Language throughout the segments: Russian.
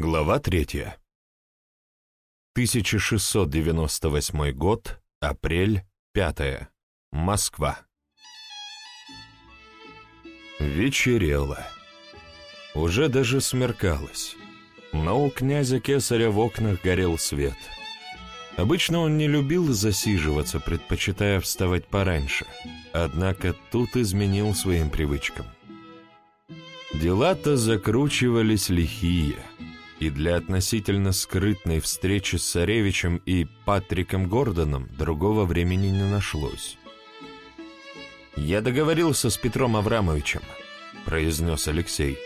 Глава третья. 1698 год, апрель, 5. Москва. Вечерело. Уже даже смеркалось. Но у князя Кесаря в окнах горел свет. Обычно он не любил засиживаться, предпочитая вставать пораньше. Однако тут изменил своим привычкам. Дела-то закручивались лихие — и для относительно скрытной встречи с царевичем и Патриком Гордоном другого времени не нашлось. «Я договорился с Петром Аврамовичем», — произнес Алексей.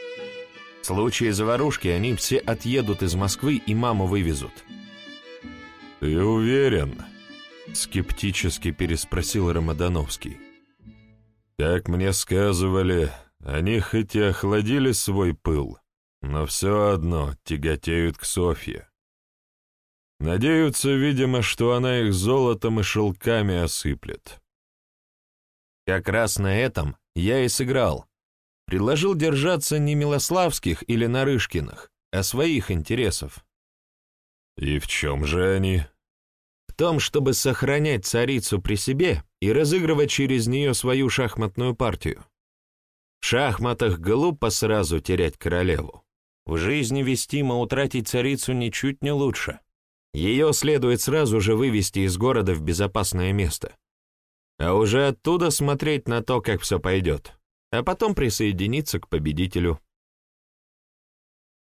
«В случае заварушки они все отъедут из Москвы и маму вывезут». «Ты уверен?» — скептически переспросил Рамадановский. «Как мне сказывали, они хоть и охладили свой пыл, но все одно тяготеют к Софье. Надеются, видимо, что она их золотом и шелками осыплет. Как раз на этом я и сыграл. Предложил держаться не Милославских или Нарышкиных, а своих интересов. И в чем же они? В том, чтобы сохранять царицу при себе и разыгрывать через нее свою шахматную партию. В шахматах глупо сразу терять королеву. В жизни вестимо утратить царицу ничуть не лучше. Ее следует сразу же вывести из города в безопасное место. А уже оттуда смотреть на то, как все пойдет, а потом присоединиться к победителю.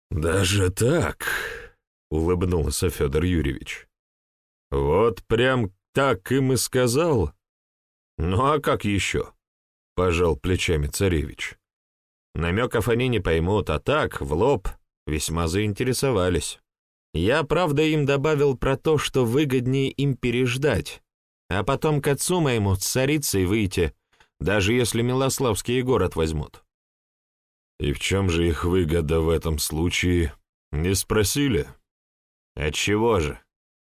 «Даже так?» — улыбнулся Федор Юрьевич. «Вот прям так им и сказал?» «Ну а как еще?» — пожал плечами царевич. Намеков они не поймут, а так, в лоб, весьма заинтересовались. Я, правда, им добавил про то, что выгоднее им переждать, а потом к отцу моему царицей выйти, даже если Милославский город возьмут. И в чем же их выгода в этом случае? Не спросили? Отчего же?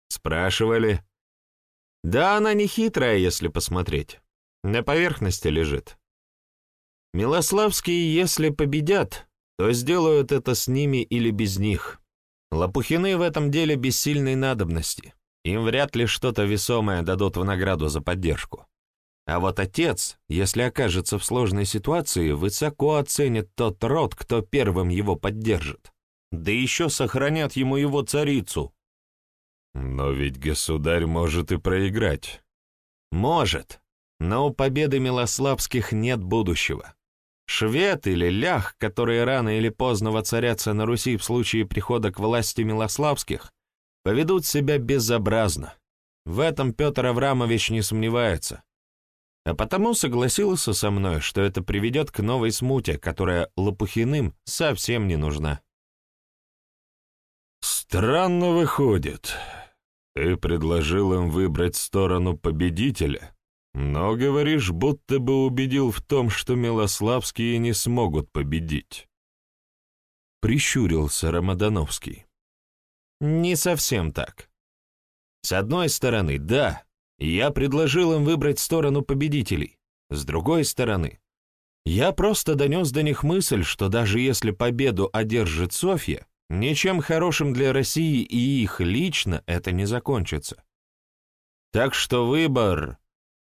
Спрашивали. Да она не хитрая, если посмотреть. На поверхности лежит. Милославские, если победят, то сделают это с ними или без них. Лопухины в этом деле бессильной надобности. Им вряд ли что-то весомое дадут в награду за поддержку. А вот отец, если окажется в сложной ситуации, высоко оценит тот род, кто первым его поддержит. Да еще сохранят ему его царицу. Но ведь государь может и проиграть. Может, но у победы Милославских нет будущего. Швед или лях, которые рано или поздно воцарятся на Руси в случае прихода к власти Милославских, поведут себя безобразно. В этом Петр Аврамович не сомневается. А потому согласился со мной, что это приведет к новой смуте, которая Лопухиным совсем не нужна. «Странно выходит. Ты предложил им выбрать сторону победителя, но, говоришь, будто бы убедил в том, что Милославские не смогут победить. Прищурился Рамадановский. Не совсем так. С одной стороны, да, я предложил им выбрать сторону победителей. С другой стороны, я просто донес до них мысль, что даже если победу одержит Софья, ничем хорошим для России и их лично это не закончится. Так что выбор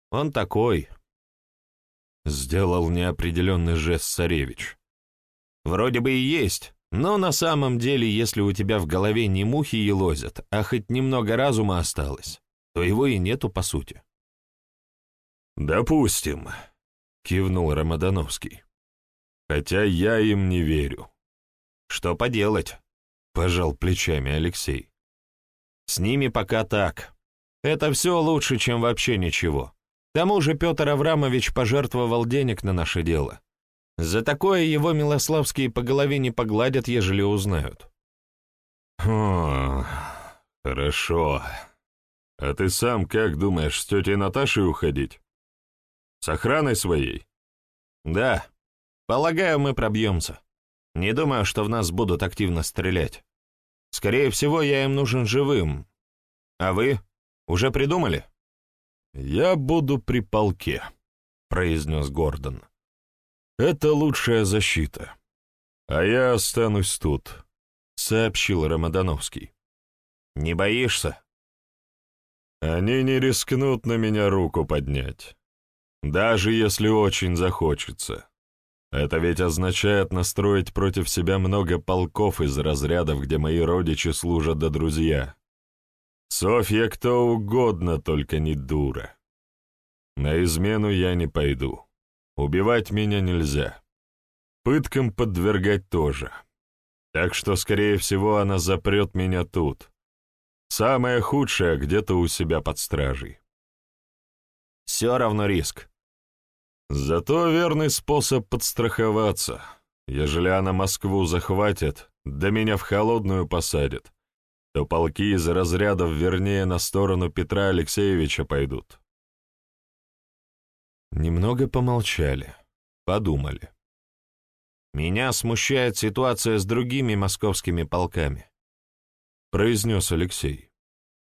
он такой. Сделал неопределенный жест царевич. Вроде бы и есть, но на самом деле, если у тебя в голове не мухи елозят, а хоть немного разума осталось, то его и нету по сути. «Допустим», — кивнул Рамадановский. «Хотя я им не верю». «Что поделать?» — пожал плечами Алексей. «С ними пока так. Это все лучше, чем вообще ничего тому же Петр Аврамович пожертвовал денег на наше дело. За такое его Милославские по голове не погладят, ежели узнают. О, хорошо. А ты сам как думаешь, с тетей Наташей уходить? С охраной своей? Да. Полагаю, мы пробьемся. Не думаю, что в нас будут активно стрелять. Скорее всего, я им нужен живым. А вы? Уже придумали? «Я буду при полке», — произнес Гордон. «Это лучшая защита. А я останусь тут. Сообщил Рамадановский. «Не боишься?» «Они не рискнут на меня руку поднять, даже если очень захочется. Это ведь означает настроить против себя много полков из разрядов, где мои родичи служат да друзья. Софья кто угодно, только не дура. На измену я не пойду. Убивать меня нельзя. Пыткам подвергать тоже. Так что, скорее всего, она запрет меня тут. Самое худшее где-то у себя под стражей. Все равно риск. Зато верный способ подстраховаться. Ежели она Москву захватит, да меня в холодную посадит, то полки из разрядов вернее на сторону Петра Алексеевича пойдут. Немного помолчали, подумали. «Меня смущает ситуация с другими московскими полками», — произнес Алексей.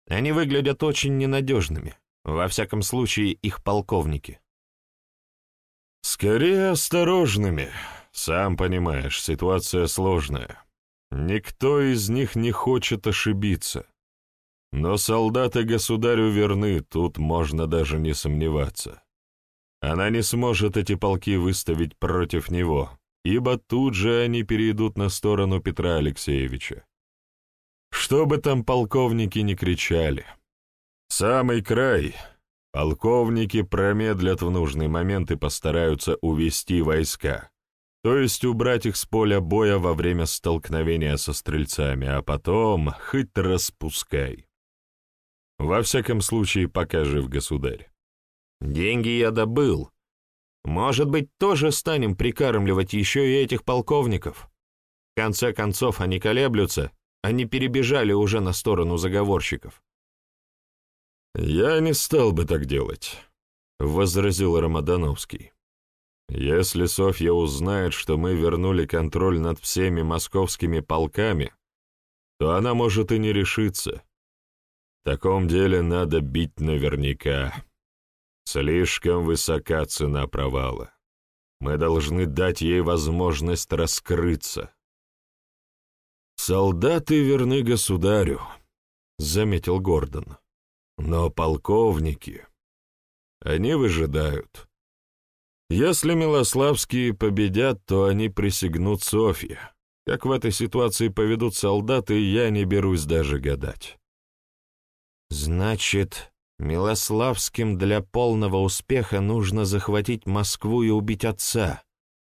«Они выглядят очень ненадежными, во всяком случае их полковники». «Скорее осторожными. Сам понимаешь, ситуация сложная. Никто из них не хочет ошибиться. Но солдаты государю верны, тут можно даже не сомневаться. Она не сможет эти полки выставить против него, ибо тут же они перейдут на сторону Петра Алексеевича. Что бы там полковники не кричали. Самый край Полковники промедлят в нужный момент и постараются увести войска, то есть убрать их с поля боя во время столкновения со стрельцами, а потом хоть распускай. Во всяком случае, пока жив государь. Деньги я добыл. Может быть, тоже станем прикармливать еще и этих полковников? В конце концов, они колеблются, они перебежали уже на сторону заговорщиков. «Я не стал бы так делать», — возразил Рамадановский. «Если Софья узнает, что мы вернули контроль над всеми московскими полками, то она может и не решиться. В таком деле надо бить наверняка. Слишком высока цена провала. Мы должны дать ей возможность раскрыться». «Солдаты верны государю», — заметил Гордон. Но полковники... Они выжидают. Если Милославские победят, то они присягнут Софье. Как в этой ситуации поведут солдаты, я не берусь даже гадать. Значит, Милославским для полного успеха нужно захватить Москву и убить отца,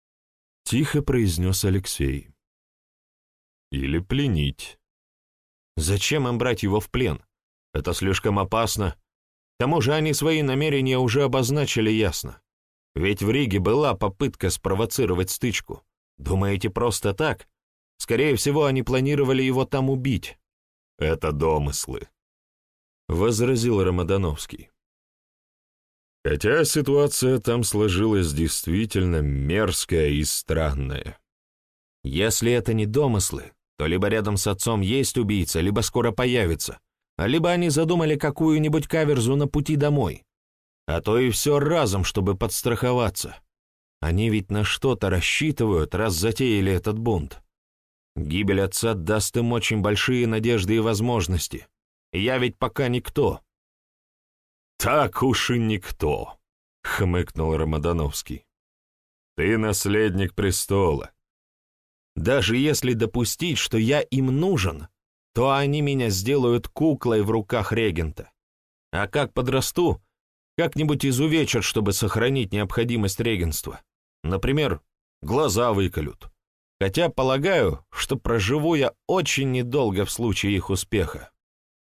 — тихо произнес Алексей. Или пленить. Зачем им брать его в плен? Это слишком опасно. К тому же они свои намерения уже обозначили ясно. Ведь в Риге была попытка спровоцировать стычку. Думаете, просто так? Скорее всего, они планировали его там убить. Это домыслы, — возразил Рамадановский. Хотя ситуация там сложилась действительно мерзкая и странная. Если это не домыслы, то либо рядом с отцом есть убийца, либо скоро появится либо они задумали какую-нибудь каверзу на пути домой, а то и все разом, чтобы подстраховаться. Они ведь на что-то рассчитывают, раз затеяли этот бунт. Гибель отца даст им очень большие надежды и возможности. Я ведь пока никто». «Так уж и никто», — хмыкнул Рамадановский. «Ты наследник престола. Даже если допустить, что я им нужен, то они меня сделают куклой в руках регента. А как подрасту, как-нибудь изувечат, чтобы сохранить необходимость регенства. Например, глаза выколют. Хотя полагаю, что проживу я очень недолго в случае их успеха.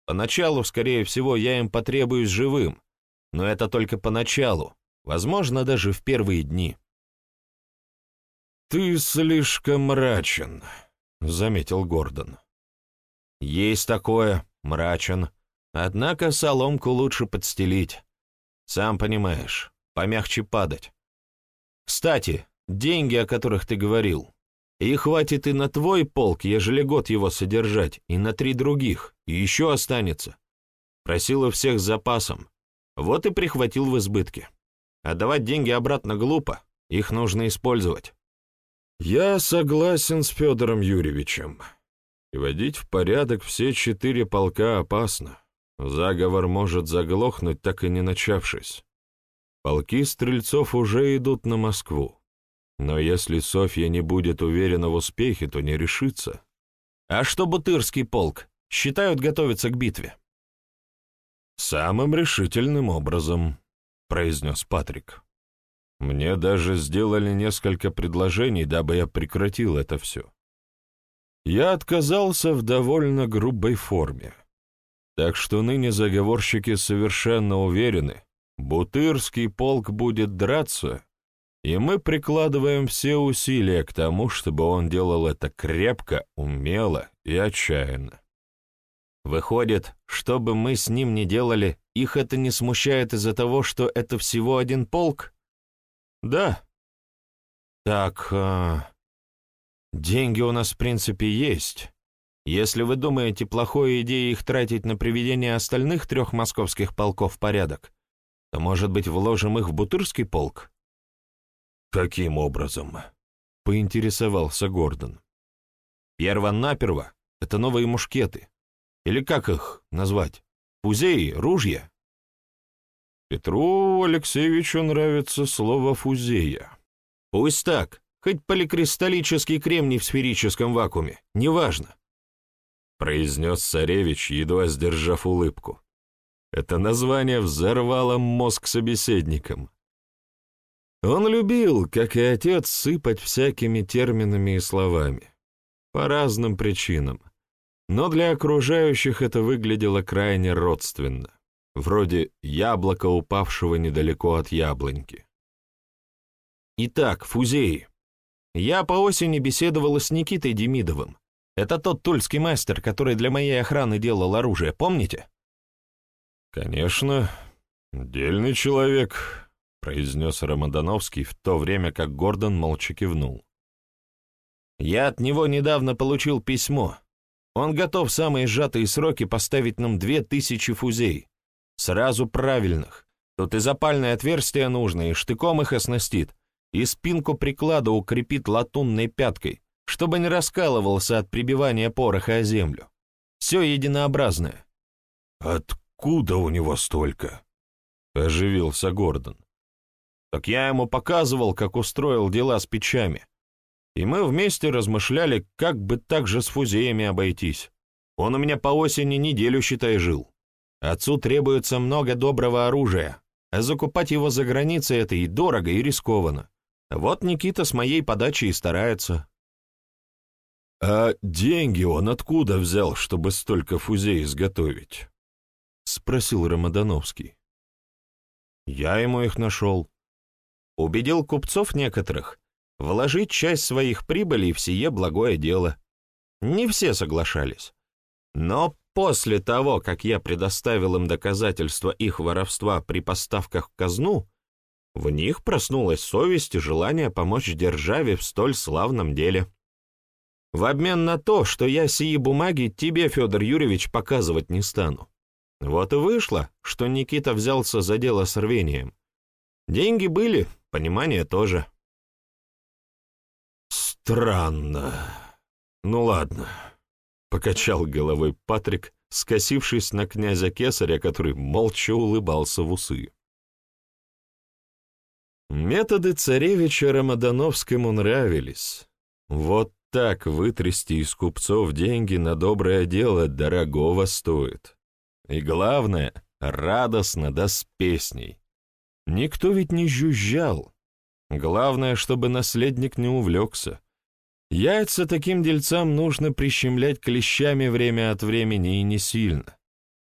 Поначалу, скорее всего, я им потребуюсь живым, но это только поначалу, возможно, даже в первые дни. «Ты слишком мрачен», — заметил Гордон. Есть такое, мрачен. Однако соломку лучше подстелить. Сам понимаешь, помягче падать. Кстати, деньги, о которых ты говорил, и хватит и на твой полк, ежели год его содержать, и на три других, и еще останется. Просил у всех с запасом. Вот и прихватил в избытке. Отдавать деньги обратно глупо, их нужно использовать. Я согласен с Федором Юрьевичем. Приводить в порядок все четыре полка опасно. Заговор может заглохнуть, так и не начавшись. Полки стрельцов уже идут на Москву. Но если Софья не будет уверена в успехе, то не решится. А что Бутырский полк? Считают готовиться к битве. «Самым решительным образом», — произнес Патрик. «Мне даже сделали несколько предложений, дабы я прекратил это все. Я отказался в довольно грубой форме. Так что ныне заговорщики совершенно уверены, Бутырский полк будет драться, и мы прикладываем все усилия к тому, чтобы он делал это крепко, умело и отчаянно. Выходит, что бы мы с ним ни делали, их это не смущает из-за того, что это всего один полк? Да. Так, а... деньги у нас в принципе есть. Если вы думаете, плохой идеей их тратить на приведение остальных трех московских полков в порядок, то, может быть, вложим их в Бутырский полк? Каким образом? Поинтересовался Гордон. Перво-наперво — это новые мушкеты. Или как их назвать? Фузеи, ружья? Петру Алексеевичу нравится слово «фузея». Пусть так, хоть поликристаллический кремний в сферическом вакууме, неважно. Произнес царевич, едва сдержав улыбку. Это название взорвало мозг собеседникам. Он любил, как и отец, сыпать всякими терминами и словами. По разным причинам. Но для окружающих это выглядело крайне родственно. Вроде яблока, упавшего недалеко от яблоньки. Итак, фузеи. Я по осени беседовала с Никитой Демидовым. Это тот тульский мастер, который для моей охраны делал оружие, помните? Конечно. Дельный человек, произнес Рамадановский, в то время как Гордон молча кивнул. «Я от него недавно получил письмо. Он готов в самые сжатые сроки поставить нам две тысячи фузей. Сразу правильных. Тут и запальное отверстие нужно, и штыком их оснастит, и спинку приклада укрепит латунной пяткой, чтобы не раскалывался от прибивания пороха о землю. Все единообразное». «Откуда у него столько?» — оживился Гордон. Так я ему показывал, как устроил дела с печами. И мы вместе размышляли, как бы так же с фузеями обойтись. Он у меня по осени неделю, считай, жил. Отцу требуется много доброго оружия, а закупать его за границей — это и дорого, и рискованно. Вот Никита с моей подачи и старается. «А деньги он откуда взял, чтобы столько фузей изготовить?» — спросил Рамадановский. «Я ему их нашел убедил купцов некоторых вложить часть своих прибылей в сие благое дело. Не все соглашались. Но после того, как я предоставил им доказательства их воровства при поставках в казну, в них проснулась совесть и желание помочь державе в столь славном деле. В обмен на то, что я сии бумаги тебе, Федор Юрьевич, показывать не стану. Вот и вышло, что Никита взялся за дело с рвением. Деньги были, Понимание тоже. Странно. Ну ладно. Покачал головой Патрик, скосившись на князя Кесаря, который молча улыбался в усы. Методы царевича Рамадановскому нравились. Вот так вытрясти из купцов деньги на доброе дело дорогого стоит. И главное, радостно да с песней. Никто ведь не жужжал. Главное, чтобы наследник не увлекся. Яйца таким дельцам нужно прищемлять клещами время от времени и не сильно.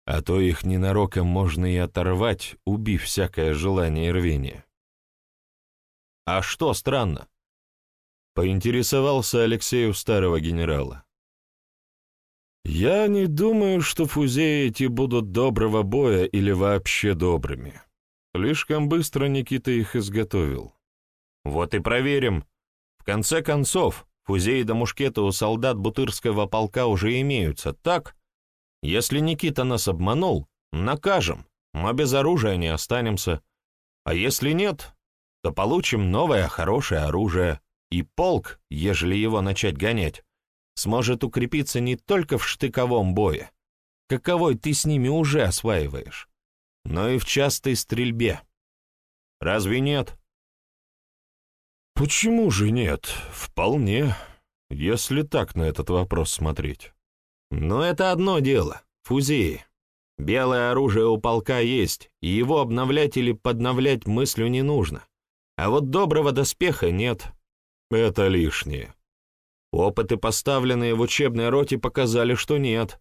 А то их ненароком можно и оторвать, убив всякое желание и рвение. «А что странно?» — поинтересовался Алексей у старого генерала. «Я не думаю, что фузеи эти будут доброго боя или вообще добрыми. Слишком быстро Никита их изготовил. Вот и проверим. В конце концов, фузеи до мушкеты у солдат Бутырского полка уже имеются, так? Если Никита нас обманул, накажем, мы без оружия не останемся. А если нет, то получим новое хорошее оружие, и полк, ежели его начать гонять, сможет укрепиться не только в штыковом бое, каковой ты с ними уже осваиваешь, но и в частой стрельбе. Разве нет? Почему же нет? Вполне, если так на этот вопрос смотреть. Но это одно дело, фузеи. Белое оружие у полка есть, и его обновлять или подновлять мыслью не нужно. А вот доброго доспеха нет. Это лишнее. Опыты, поставленные в учебной роте, показали, что нет.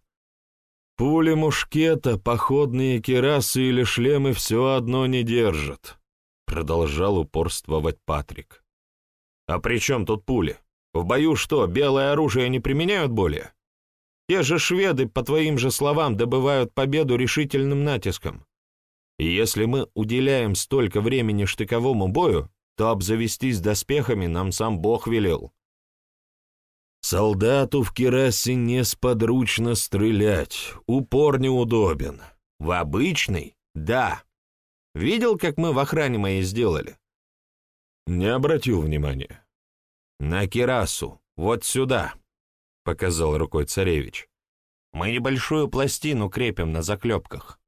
Пули мушкета, походные керасы или шлемы все одно не держат, продолжал упорствовать Патрик. А при чем тут пули? В бою что, белое оружие не применяют более? Те же шведы, по твоим же словам, добывают победу решительным натиском. И если мы уделяем столько времени штыковому бою, то обзавестись доспехами нам сам Бог велел. Солдату в керасе несподручно стрелять, упор неудобен. В обычный? Да. Видел, как мы в охране моей сделали? Не обратил внимания. На керасу, вот сюда, показал рукой царевич. Мы небольшую пластину крепим на заклепках.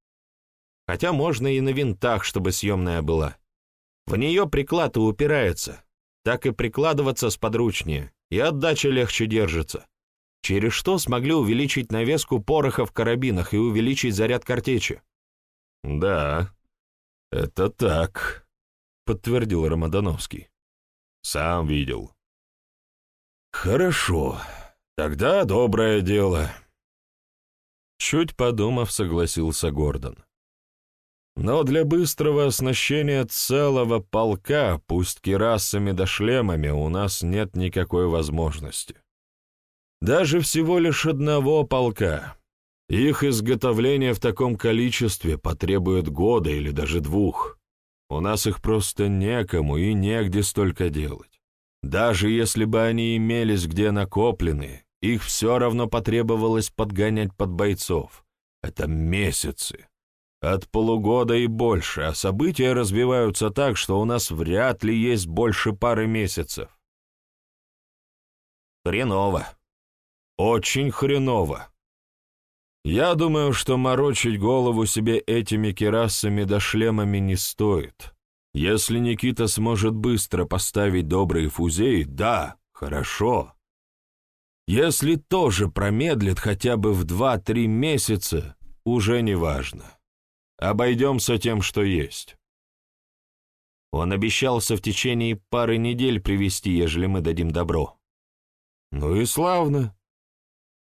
Хотя можно и на винтах, чтобы съемная была. В нее приклад и упирается. Так и прикладываться сподручнее и отдача легче держится. Через что смогли увеличить навеску пороха в карабинах и увеличить заряд картечи. «Да, это так», — подтвердил Рамадановский. «Сам видел». «Хорошо, тогда доброе дело». Чуть подумав, согласился Гордон. Но для быстрого оснащения целого полка, пусть кирасами да шлемами, у нас нет никакой возможности. Даже всего лишь одного полка. Их изготовление в таком количестве потребует года или даже двух. У нас их просто некому и негде столько делать. Даже если бы они имелись где накоплены, их все равно потребовалось подгонять под бойцов. Это месяцы. От полугода и больше, а события развиваются так, что у нас вряд ли есть больше пары месяцев. Хреново. Очень хреново. Я думаю, что морочить голову себе этими керасами да шлемами не стоит. Если Никита сможет быстро поставить добрые фузеи, да, хорошо. Если тоже промедлит хотя бы в два-три месяца, уже не важно. Обойдемся тем, что есть. Он обещался в течение пары недель привести, ежели мы дадим добро. Ну и славно.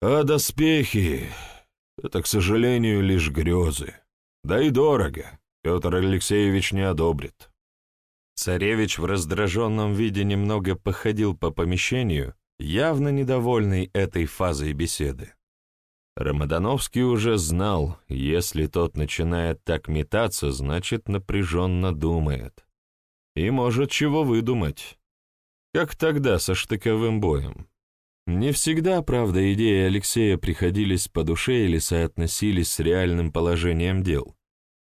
А доспехи — это, к сожалению, лишь грезы. Да и дорого. Петр Алексеевич не одобрит. Царевич в раздраженном виде немного походил по помещению, явно недовольный этой фазой беседы. Рамадановский уже знал, если тот начинает так метаться, значит, напряженно думает. И может чего выдумать. Как тогда со штыковым боем. Не всегда, правда, идеи Алексея приходились по душе или соотносились с реальным положением дел.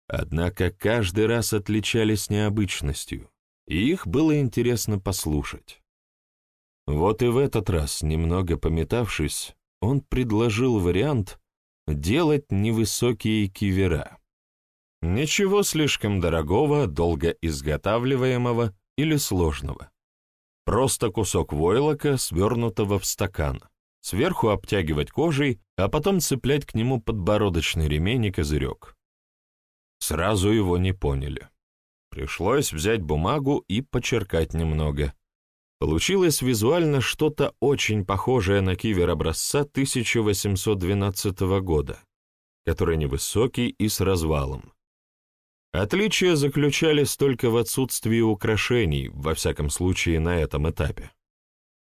Однако каждый раз отличались необычностью, и их было интересно послушать. Вот и в этот раз, немного пометавшись, он предложил вариант делать невысокие кивера. Ничего слишком дорогого, долго изготавливаемого или сложного. Просто кусок войлока, свернутого в стакан, сверху обтягивать кожей, а потом цеплять к нему подбородочный ремень и козырек. Сразу его не поняли. Пришлось взять бумагу и почеркать немного. Получилось визуально что-то очень похожее на кивер образца 1812 года, который невысокий и с развалом. Отличия заключались только в отсутствии украшений, во всяком случае на этом этапе,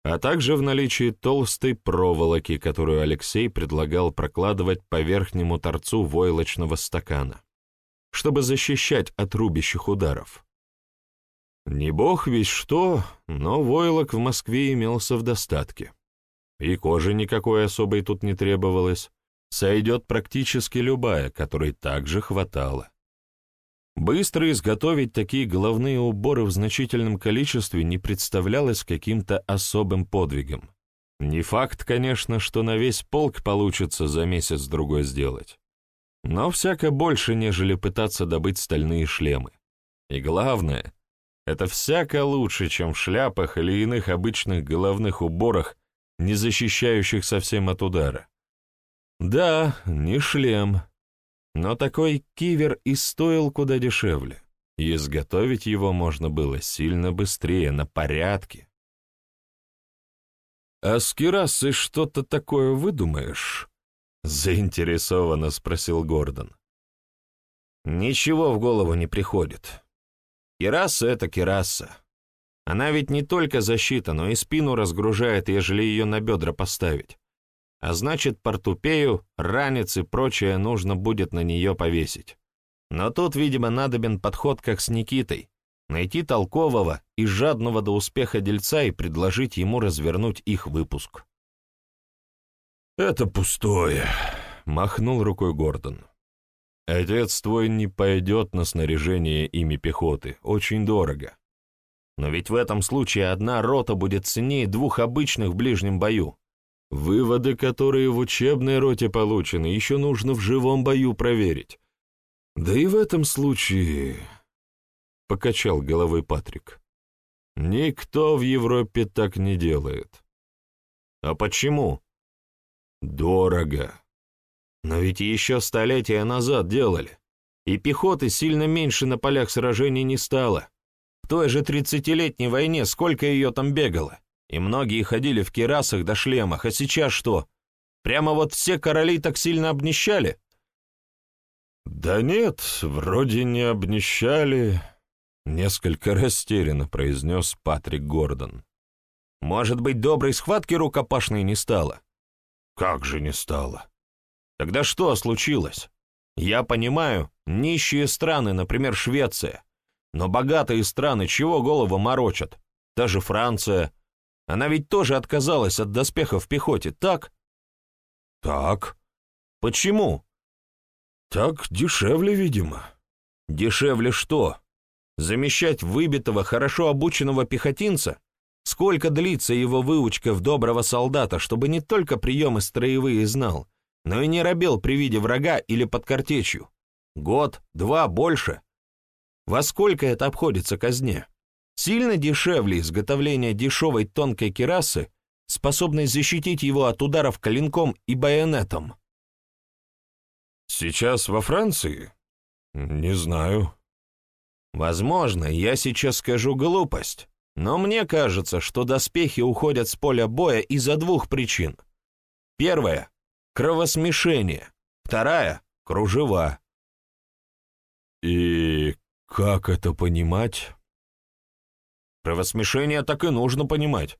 а также в наличии толстой проволоки, которую Алексей предлагал прокладывать по верхнему торцу войлочного стакана, чтобы защищать от рубящих ударов. Не бог весь что, но войлок в Москве имелся в достатке. И кожи никакой особой тут не требовалось. Сойдет практически любая, которой также хватало. Быстро изготовить такие головные уборы в значительном количестве не представлялось каким-то особым подвигом. Не факт, конечно, что на весь полк получится за месяц-другой сделать. Но всяко больше, нежели пытаться добыть стальные шлемы. И главное, это всяко лучше, чем в шляпах или иных обычных головных уборах, не защищающих совсем от удара. Да, не шлем, но такой кивер и стоил куда дешевле, изготовить его можно было сильно быстрее, на порядке. «А с керасой что-то такое выдумаешь?» — заинтересованно спросил Гордон. «Ничего в голову не приходит. Кераса — это кераса. Она ведь не только защита, но и спину разгружает, ежели ее на бедра поставить. А значит, портупею, ранец и прочее нужно будет на нее повесить. Но тут, видимо, надобен подход как с Никитой, найти толкового и жадного до успеха дельца и предложить ему развернуть их выпуск. «Это пустое», — махнул рукой Гордон. «Отец твой не пойдет на снаряжение ими пехоты, очень дорого. Но ведь в этом случае одна рота будет ценнее двух обычных в ближнем бою. Выводы, которые в учебной роте получены, еще нужно в живом бою проверить. Да и в этом случае — покачал головой Патрик. «Никто в Европе так не делает». «А почему?» «Дорого». «Но ведь еще столетия назад делали, и пехоты сильно меньше на полях сражений не стало. В той же тридцатилетней войне сколько ее там бегало, и многие ходили в керасах до шлемах, а сейчас что? Прямо вот все короли так сильно обнищали?» «Да нет, вроде не обнищали», Несколько растерянно произнес Патрик Гордон. «Может быть, доброй схватки рукопашной не стало?» «Как же не стало?» «Тогда что случилось? Я понимаю, нищие страны, например, Швеция, но богатые страны чего голову морочат? Даже Франция. Она ведь тоже отказалась от доспехов в пехоте, так?» «Так». «Почему?» «Так дешевле, видимо». «Дешевле что?» Замещать выбитого, хорошо обученного пехотинца? Сколько длится его выучка в доброго солдата, чтобы не только приемы строевые знал, но и не робел при виде врага или под картечью? Год, два, больше? Во сколько это обходится казне? Сильно дешевле изготовления дешевой тонкой керасы, способной защитить его от ударов клинком и байонетом? Сейчас во Франции? Не знаю. Возможно, я сейчас скажу глупость, но мне кажется, что доспехи уходят с поля боя из-за двух причин. Первая — кровосмешение, вторая — кружева. И как это понимать? Кровосмешение так и нужно понимать.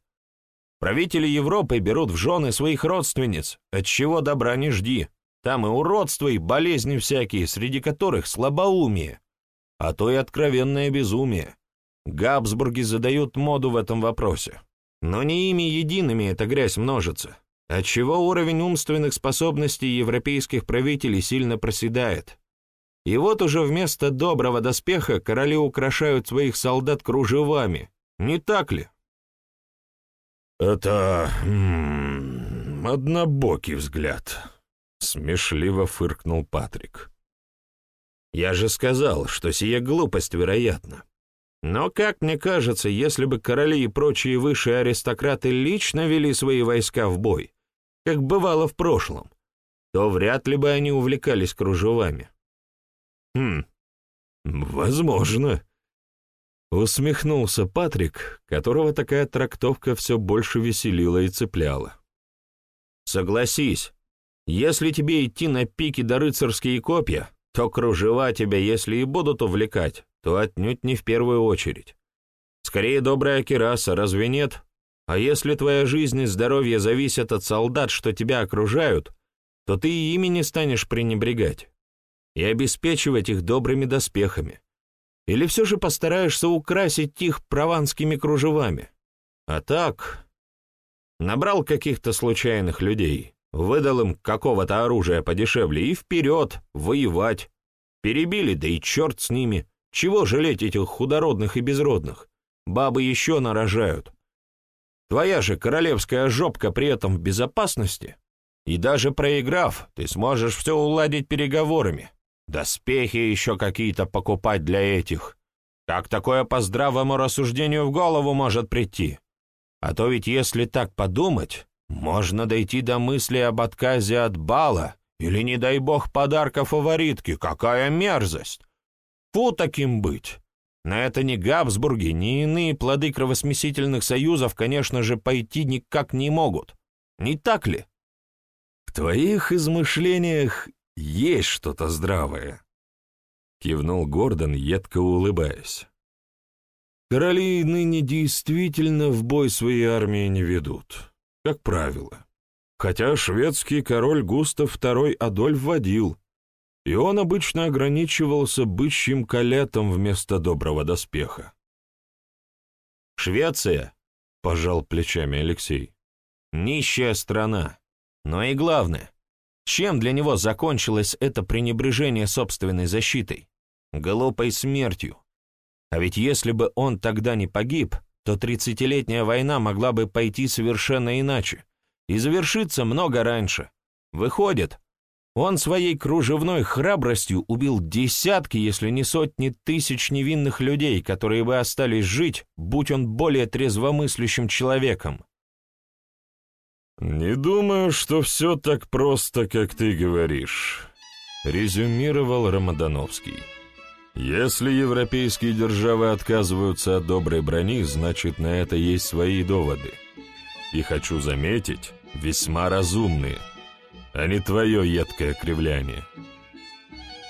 Правители Европы берут в жены своих родственниц, от чего добра не жди. Там и уродства, и болезни всякие, среди которых слабоумие а то и откровенное безумие. Габсбурги задают моду в этом вопросе. Но не ими едиными эта грязь множится, отчего уровень умственных способностей европейских правителей сильно проседает. И вот уже вместо доброго доспеха короли украшают своих солдат кружевами, не так ли? «Это... М -м, однобокий взгляд», — смешливо фыркнул Патрик. Я же сказал, что сия глупость вероятна. Но, как мне кажется, если бы короли и прочие высшие аристократы лично вели свои войска в бой, как бывало в прошлом, то вряд ли бы они увлекались кружевами. Хм, возможно. Усмехнулся Патрик, которого такая трактовка все больше веселила и цепляла. Согласись, если тебе идти на пике до рыцарские копья, то кружева тебя, если и будут увлекать, то отнюдь не в первую очередь. Скорее добрая кераса, разве нет? А если твоя жизнь и здоровье зависят от солдат, что тебя окружают, то ты и ими не станешь пренебрегать и обеспечивать их добрыми доспехами. Или все же постараешься украсить их прованскими кружевами. А так, набрал каких-то случайных людей, Выдал им какого-то оружия подешевле и вперед, воевать. Перебили, да и черт с ними. Чего жалеть этих худородных и безродных? Бабы еще нарожают. Твоя же королевская жопка при этом в безопасности. И даже проиграв, ты сможешь все уладить переговорами. Доспехи еще какие-то покупать для этих. Как такое по здравому рассуждению в голову может прийти? А то ведь если так подумать, можно дойти до мысли об отказе от бала или, не дай бог, подарка фаворитке. Какая мерзость! Фу таким быть! На это ни Габсбурги, ни иные плоды кровосмесительных союзов, конечно же, пойти никак не могут. Не так ли? В твоих измышлениях есть что-то здравое, кивнул Гордон, едко улыбаясь. Короли ныне действительно в бой свои армии не ведут, как правило. Хотя шведский король Густав II Адольф водил, и он обычно ограничивался бычьим калетом вместо доброго доспеха. «Швеция», — пожал плечами Алексей, — «нищая страна. Но и главное, чем для него закончилось это пренебрежение собственной защитой? Глупой смертью. А ведь если бы он тогда не погиб, то тридцатилетняя война могла бы пойти совершенно иначе и завершиться много раньше. Выходит, он своей кружевной храбростью убил десятки, если не сотни тысяч невинных людей, которые бы остались жить, будь он более трезвомыслящим человеком. «Не думаю, что все так просто, как ты говоришь», — резюмировал Рамадановский. «Если европейские державы отказываются от доброй брони, значит, на это есть свои доводы. И хочу заметить, весьма разумные» а не твое едкое кривляние.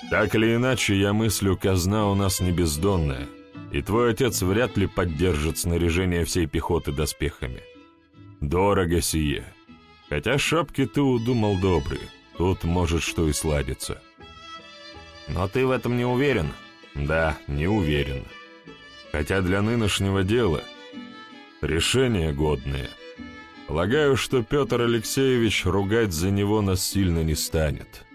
Так или иначе, я мыслю, казна у нас не бездонная, и твой отец вряд ли поддержит снаряжение всей пехоты доспехами. Дорого сие. Хотя шапки ты удумал добрые, тут может что и сладится. Но ты в этом не уверен? Да, не уверен. Хотя для нынешнего дела решение годное — Полагаю, что Петр Алексеевич ругать за него нас сильно не станет.